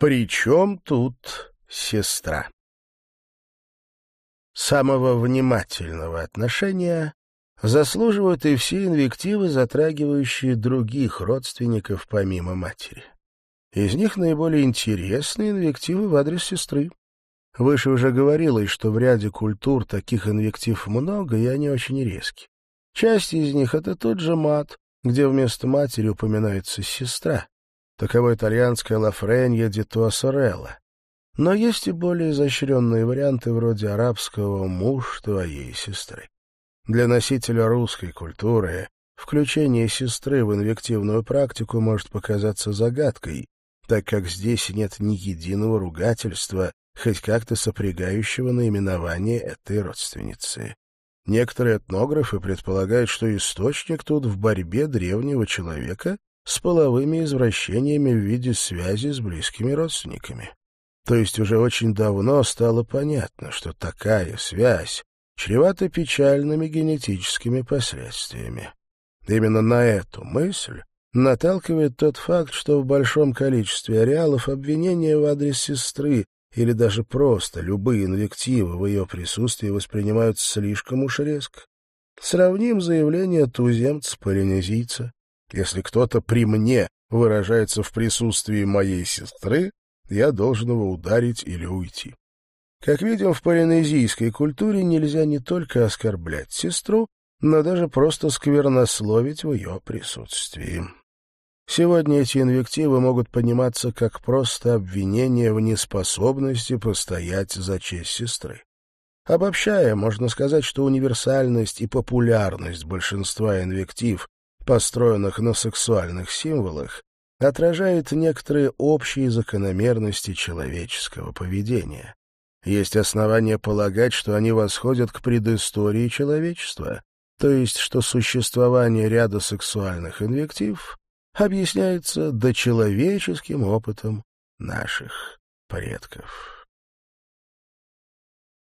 Причем тут сестра? Самого внимательного отношения заслуживают и все инвективы, затрагивающие других родственников помимо матери. Из них наиболее интересны инвективы в адрес сестры. Выше уже говорилось, что в ряде культур таких инвектив много, и они очень резки. Часть из них — это тот же мат, где вместо матери упоминается сестра. Таково итальянское «Ла Френья ди Туассорелла». Но есть и более изощренные варианты вроде арабского «муж твоей сестры». Для носителя русской культуры включение сестры в инвективную практику может показаться загадкой, так как здесь нет ни единого ругательства, хоть как-то сопрягающего наименование этой родственницы. Некоторые этнографы предполагают, что источник тут в борьбе древнего человека с половыми извращениями в виде связи с близкими родственниками. То есть уже очень давно стало понятно, что такая связь чревата печальными генетическими последствиями. Именно на эту мысль наталкивает тот факт, что в большом количестве ареалов обвинения в адрес сестры или даже просто любые инвективы в ее присутствии воспринимаются слишком уж резко. Сравним заявление туземца-полинезийца. Если кто-то при мне выражается в присутствии моей сестры, я должен его ударить или уйти. Как видим, в полинезийской культуре нельзя не только оскорблять сестру, но даже просто сквернословить в ее присутствии. Сегодня эти инвективы могут пониматься как просто обвинение в неспособности постоять за честь сестры. Обобщая, можно сказать, что универсальность и популярность большинства инвектив построенных на сексуальных символах, отражает некоторые общие закономерности человеческого поведения. Есть основания полагать, что они восходят к предыстории человечества, то есть что существование ряда сексуальных инвектив объясняется дочеловеческим опытом наших предков.